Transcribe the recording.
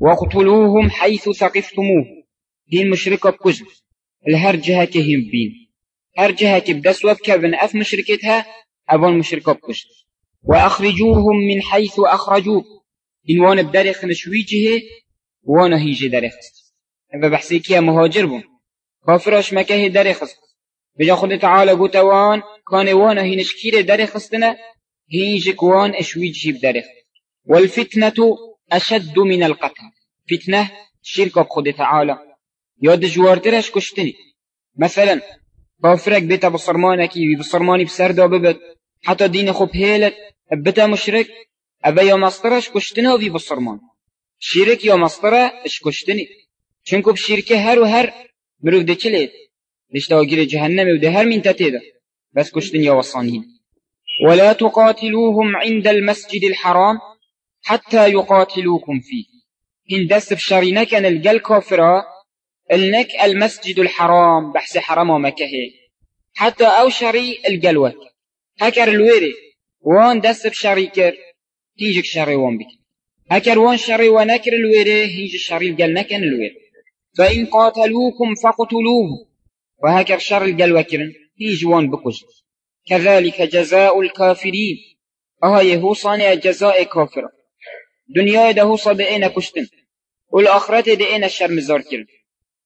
واقتلوهم حيث ثقفتموه. دين مشركة بكجن الهر جهة كهم بين. هر جهة كبدس وبكبن أف مشركتها أبون مشركة بكجن وأخرجوهم من حيث أخرجوه. إن وأنا نشوي جهة وأنا هيجي دارخ هذا بحسي كيا مهاجر بون كافراش مكه دارخ بجا خود تعالى قوت وان كان وأنا هي نشكير دارخ استنا هيجي كوان اشوي جيب دارخ والفتنة أشد من القتل. فتنة شركة بخود تعالى. ياد جوارترش كشتني مثلا كافرك بيتا بصرمانكي بصرماني بسردا ببت. حتى دين خوب هيلت بتا مشرك أبا يا مصطرش كشتنا وفي بصرمان شرك يا مصطرة اش كشتني چونكو بشركة هر و هر مروف ده چلید لشتا وگیر جهنم و ده هر من تتيدا بس كشتن يا وصانين ولا تقاتلوهم عند المسجد الحرام. حتى يقاتلوكم فيه. دست بشاري كان الجل كافرة النك المسجد الحرام بحث حرام ومكه حتى أو شري الجلوة هكر الويري وان دست بشاري هيجك شري وان بك. هكر وان شري ونكر الويري هيج شري الجل نكن الويري. فإن قاتلوكم فاقتلوه. وهكر شر الجل وكرن هيج وان بكج كذلك جزاء الكافرين. أها صانع جزاء كافر دنيا ده صبئين كشتن والآخرة ده إنا الشر مزار كرن